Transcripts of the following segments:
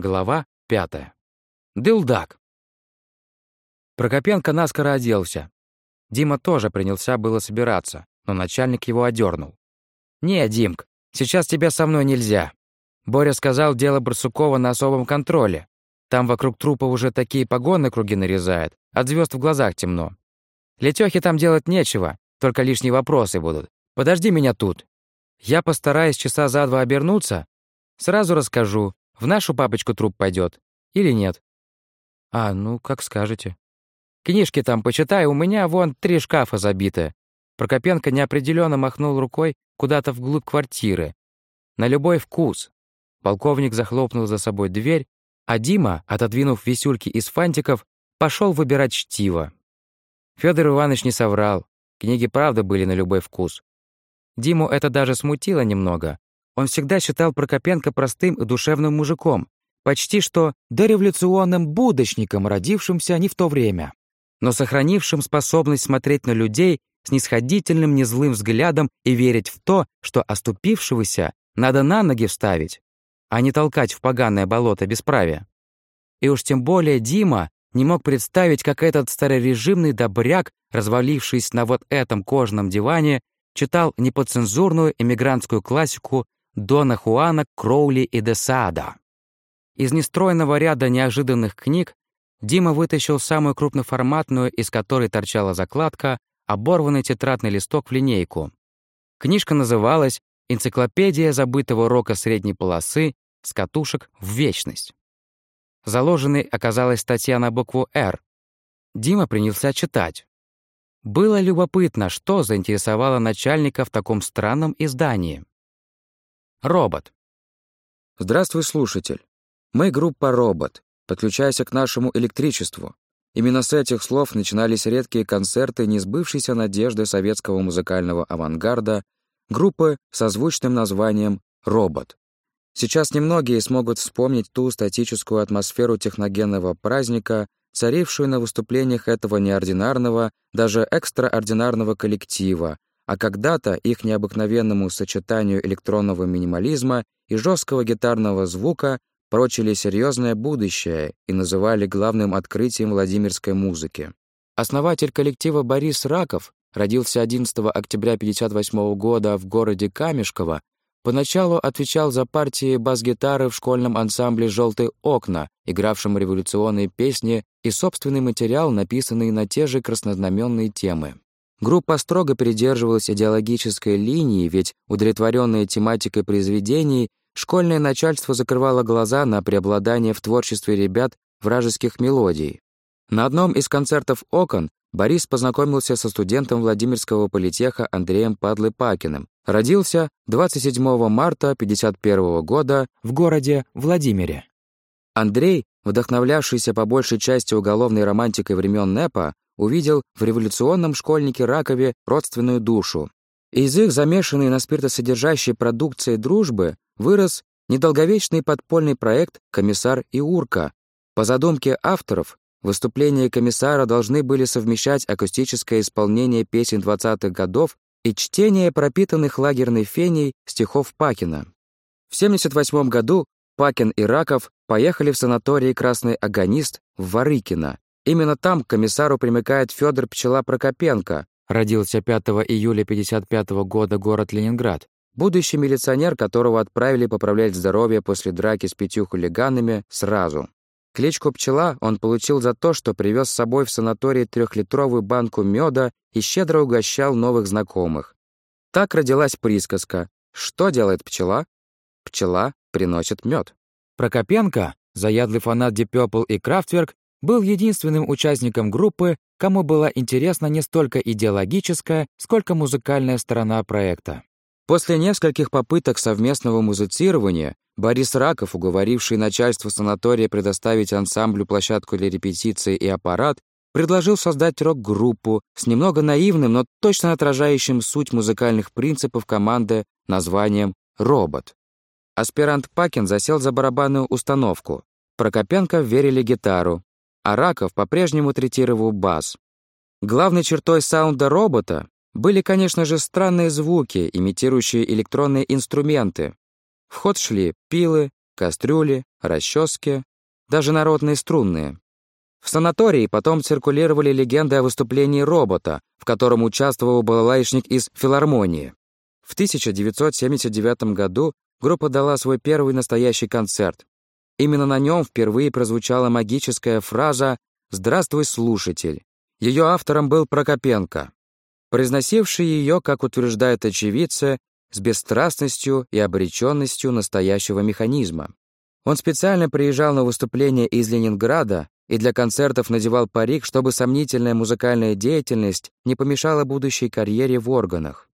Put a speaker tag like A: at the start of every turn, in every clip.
A: Глава пятая. Дылдак. Прокопенко наскоро оделся. Дима тоже принялся было собираться, но начальник его одернул. «Не, Димк, сейчас тебя со мной нельзя. Боря сказал, дело Барсукова на особом контроле. Там вокруг трупа уже такие погоны круги нарезает, от звезд в глазах темно. Летёхе там делать нечего, только лишние вопросы будут. Подожди меня тут. Я постараюсь часа за два обернуться, сразу расскажу, в нашу папочку труп пойдет или нет. А, ну, как скажете. Книжки там почитай, у меня вон три шкафа забиты. Прокопенко неопределенно махнул рукой куда-то вглубь квартиры. На любой вкус. Полковник захлопнул за собой дверь, а Дима, отодвинув висюльки из фантиков, пошел выбирать чтиво. Федор Иванович не соврал. Книги правда были на любой вкус. Диму это даже смутило немного. Он всегда считал Прокопенко простым и душевным мужиком, почти что дореволюционным будочником, родившимся не в то время, но сохранившим способность смотреть на людей с нисходительным, незлым взглядом и верить в то, что оступившегося надо на ноги вставить, а не толкать в поганое болото бесправия. И уж тем более Дима не мог представить, как этот старорежимный добряк, развалившись на вот этом кожаном диване, читал неподцензурную эмигрантскую классику Дона Хуана Кроули и де Саада. Из нестройного ряда неожиданных книг Дима вытащил самую крупноформатную, из которой торчала закладка, оборванный тетрадный листок в линейку. Книжка называлась «Энциклопедия забытого рока средней полосы с катушек в вечность». Заложенной оказалась статья на букву «Р». Дима принялся читать. Было любопытно, что заинтересовало начальника в таком странном издании. Робот.
B: Здравствуй, слушатель. Мы группа «Робот». Подключайся к нашему электричеству. Именно с этих слов начинались редкие концерты несбывшейся надежды советского музыкального авангарда, группы со звучным названием «Робот». Сейчас немногие смогут вспомнить ту статическую атмосферу техногенного праздника, царившую на выступлениях этого неординарного, даже экстраординарного коллектива, а когда-то их необыкновенному сочетанию электронного минимализма и жесткого гитарного звука прочили серьезное будущее и называли главным открытием владимирской музыки. Основатель коллектива Борис Раков родился 11 октября 1958 года в городе Камешково Поначалу отвечал за партии бас-гитары в школьном ансамбле «Желтые окна», игравшем революционные песни и собственный материал, написанный на те же краснознаменные темы. Группа строго придерживалась идеологической линии, ведь, удовлетворенная тематикой произведений, школьное начальство закрывало глаза на преобладание в творчестве ребят вражеских мелодий. На одном из концертов «Окон» Борис познакомился со студентом Владимирского политеха Андреем Падлы-Пакиным, Родился 27 марта 1951 года в городе Владимире. Андрей, вдохновлявшийся по большей части уголовной романтикой времен НЭПа, увидел в революционном школьнике Ракове родственную душу. Из их замешанной на спиртосодержащей продукции дружбы вырос недолговечный подпольный проект «Комиссар и Урка». По задумке авторов, выступления комиссара должны были совмещать акустическое исполнение песен 20-х годов и чтение пропитанных лагерной феней стихов Пакина. В 1978 году Пакин и Раков поехали в санаторий «Красный агонист» в Варыкино. Именно там к комиссару примыкает Федор Пчела Прокопенко, родился 5 июля 1955 года, город Ленинград. Будущий милиционер, которого отправили поправлять здоровье после драки с пятью хулиганами сразу. Кличку «Пчела» он получил за то, что привез с собой в санаторий трехлитровую банку меда и щедро угощал новых знакомых. Так родилась присказка «Что делает пчела?» «Пчела приносит мед». Прокопенко, заядлый фанат Deep и Kraftwerk, был единственным участником группы, кому была интересна не столько идеологическая, сколько музыкальная сторона проекта. После нескольких попыток совместного музицирования Борис Раков, уговоривший начальство санатория предоставить ансамблю площадку для репетиции и аппарат, предложил создать рок-группу с немного наивным, но точно отражающим суть музыкальных принципов команды названием «Робот». Аспирант Пакин засел за барабанную установку. Прокопенко верили гитару, а Раков по-прежнему третировал бас. Главной чертой саунда робота были, конечно же, странные звуки, имитирующие электронные инструменты. В ход шли пилы, кастрюли, расчески, даже народные струнные. В санатории потом циркулировали легенды о выступлении робота, в котором участвовал балалайшник из филармонии. В 1979 году группа дала свой первый настоящий концерт. Именно на нем впервые прозвучала магическая фраза «Здравствуй, слушатель». Ее автором был Прокопенко, произносивший ее, как утверждает очевидцы, с бесстрастностью и обреченностью настоящего механизма. Он специально приезжал на выступление из Ленинграда и для концертов надевал парик, чтобы сомнительная музыкальная деятельность не помешала будущей карьере в органах.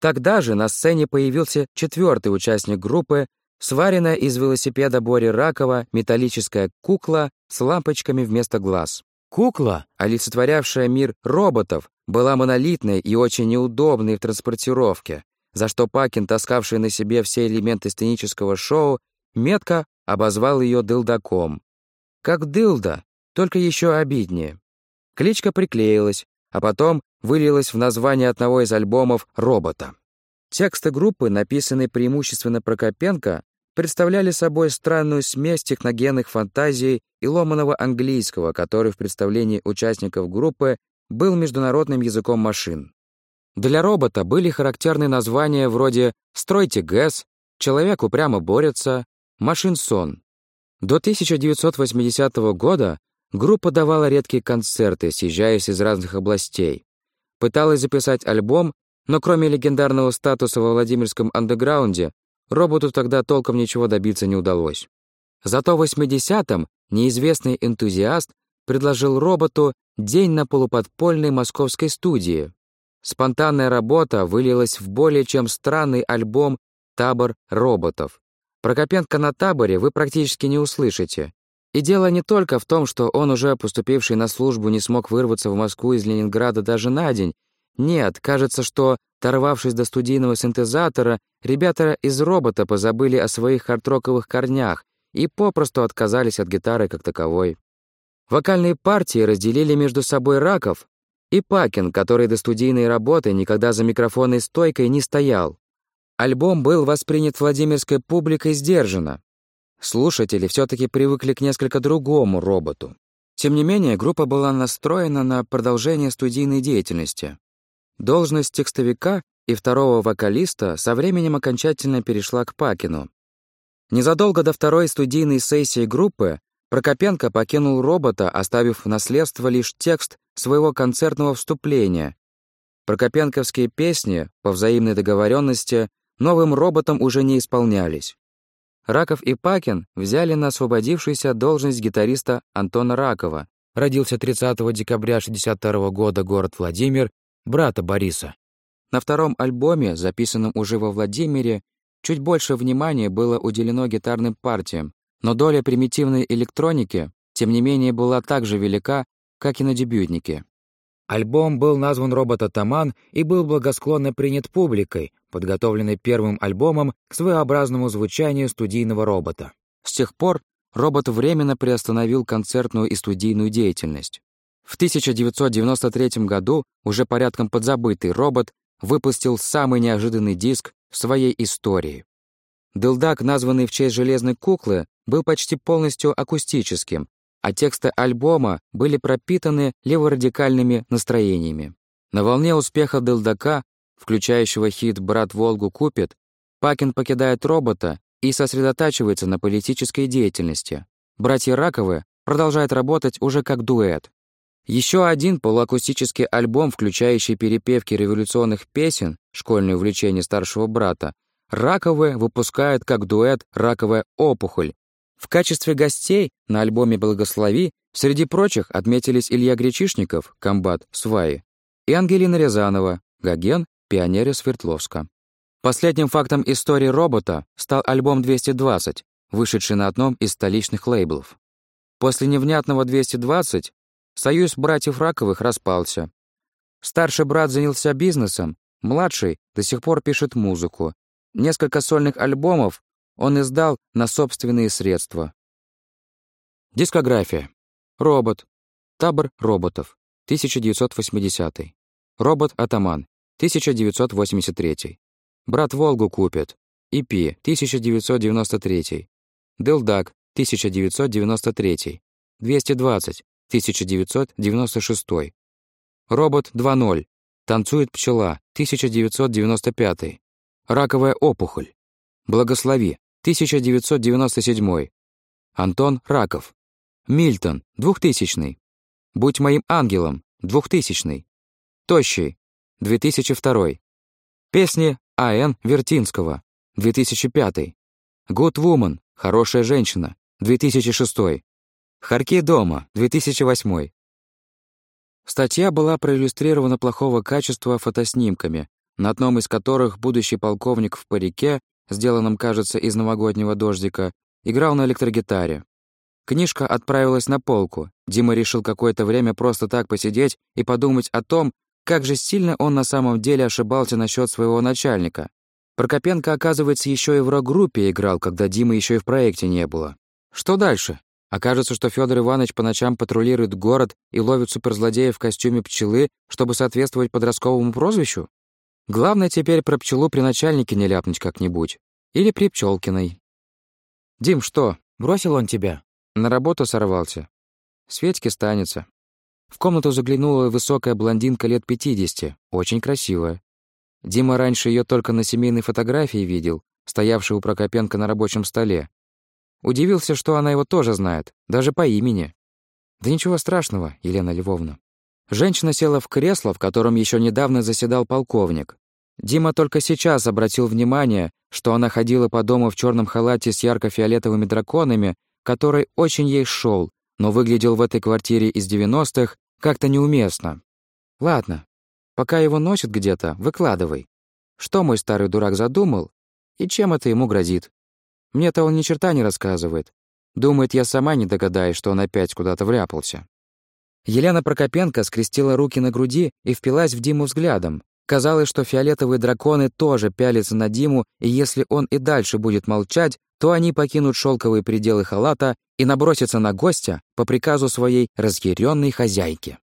B: Тогда же на сцене появился четвертый участник группы, сваренная из велосипеда Бори Ракова металлическая кукла с лампочками вместо глаз. Кукла, олицетворявшая мир роботов, была монолитной и очень неудобной в транспортировке, за что Пакин, таскавший на себе все элементы сценического шоу, метко обозвал ее дылдаком. Как дылда, только еще обиднее. Кличка приклеилась, а потом вылилась в название одного из альбомов «Робота». Тексты группы, написанные преимущественно Прокопенко, представляли собой странную смесь техногенных фантазий и ломаного английского, который в представлении участников группы был международным языком машин. Для робота были характерны названия вроде «Стройте ГЭС», «Человек упрямо борется», «Машин сон». До 1980 года группа давала редкие концерты, съезжаясь из разных областей. Пыталась записать альбом, но кроме легендарного статуса во Владимирском андеграунде, роботу тогда толком ничего добиться не удалось. Зато в 80-м неизвестный энтузиаст предложил роботу день на полуподпольной московской студии. Спонтанная работа вылилась в более чем странный альбом «Табор роботов». Прокопенко на таборе вы практически не услышите. И дело не только в том, что он, уже поступивший на службу, не смог вырваться в Москву из Ленинграда даже на день. Нет, кажется, что, торвавшись до студийного синтезатора, ребята из робота позабыли о своих хардроковых корнях и попросту отказались от гитары как таковой. Вокальные партии разделили между собой Раков и Пакин, который до студийной работы никогда за микрофонной стойкой не стоял. Альбом был воспринят Владимирской публикой сдержанно. Слушатели все-таки привыкли к несколько другому роботу. Тем не менее, группа была настроена на продолжение студийной деятельности. Должность текстовика и второго вокалиста со временем окончательно перешла к Пакину. Незадолго до второй студийной сессии группы Прокопенко покинул робота, оставив в наследство лишь текст своего концертного вступления. Прокопенковские песни, по взаимной договоренности, новым роботом уже не исполнялись. Раков и Пакин взяли на освободившуюся должность гитариста Антона Ракова, родился 30 декабря 1962 года город Владимир, брата Бориса. На втором альбоме, записанном уже во Владимире, чуть больше внимания было уделено гитарным партиям, но доля примитивной электроники, тем не менее, была так же велика, как и на дебютнике. Альбом был назван «Робот Атаман» и был благосклонно принят публикой, подготовленной первым альбомом к своеобразному звучанию студийного робота. С тех пор робот временно приостановил концертную и студийную деятельность. В 1993 году уже порядком подзабытый робот выпустил самый неожиданный диск в своей истории. Дылдак, названный в честь железной куклы, был почти полностью акустическим, а тексты альбома были пропитаны леворадикальными настроениями. На волне успеха Дылдака, включающего хит «Брат Волгу купит», Пакин покидает робота и сосредотачивается на политической деятельности. Братья Раковы продолжают работать уже как дуэт. Еще один полуакустический альбом, включающий перепевки революционных песен, школьное увлечение старшего брата, Раковы выпускают как дуэт «Раковая опухоль», в качестве гостей на альбоме «Благослови» среди прочих отметились Илья Гречишников, комбат «Сваи», и Ангелина Рязанова, Гоген, пионеры Свердловска. Последним фактом истории робота стал альбом «220», вышедший на одном из столичных лейблов. После невнятного «220» союз братьев Раковых распался. Старший брат занялся бизнесом, младший до сих пор пишет музыку. Несколько сольных альбомов он издал на собственные средства. Дискография. Робот. Табор роботов. 1980. Робот-атаман. 1983. Брат Волгу купит. EP. 1993. Дылдак.
A: 1993. 220, 1996. Робот 2.0. Танцует пчела, 1995. Раковая опухоль. Благослови, 1997. Антон Раков. Мильтон, 2000. Будь моим ангелом, 2000. Тощий, 2002. Песни А.Н. Вертинского, 2005. Good Woman, хорошая женщина, 2006. Харки дома, 2008. Статья была проиллюстрирована плохого качества фотоснимками, на одном из которых будущий полковник в парике, сделанном, кажется, из новогоднего дождика, играл на электрогитаре. Книжка отправилась на полку. Дима решил какое-то время просто так посидеть и подумать о том, как же сильно он на самом деле ошибался насчет своего начальника. Прокопенко, оказывается, еще и в рок-группе играл, когда Димы еще и в проекте не было. Что дальше? Окажется, что Федор Иванович по ночам патрулирует город и ловит суперзлодея в костюме пчелы, чтобы соответствовать подростковому прозвищу? Главное теперь про пчелу при начальнике не ляпнуть как-нибудь. Или при Пчелкиной. «Дим, что, бросил он тебя?» На работу сорвался. Светьке станется. В комнату заглянула высокая блондинка лет 50, очень красивая. Дима раньше ее только на семейной фотографии видел, стоявшей у Прокопенко на рабочем столе. Удивился, что она его тоже знает, даже по имени. Да ничего страшного, Елена Львовна. Женщина села в кресло, в котором еще недавно заседал полковник. Дима только сейчас обратил внимание, что она ходила по дому в черном халате с ярко-фиолетовыми драконами, который очень ей шел, но выглядел в этой квартире из 90-х как-то неуместно. Ладно, пока его носит где-то, выкладывай. Что мой старый дурак задумал и чем это ему грозит? Мне-то он ни черта не рассказывает. Думает, я сама не догадаюсь, что он опять куда-то вляпался. Елена Прокопенко скрестила руки на груди и впилась в Диму взглядом. Казалось, что фиолетовые драконы тоже пялятся на Диму, и если он и дальше будет молчать, то они покинут шелковые пределы халата и набросятся на гостя по приказу своей разъяренной хозяйки.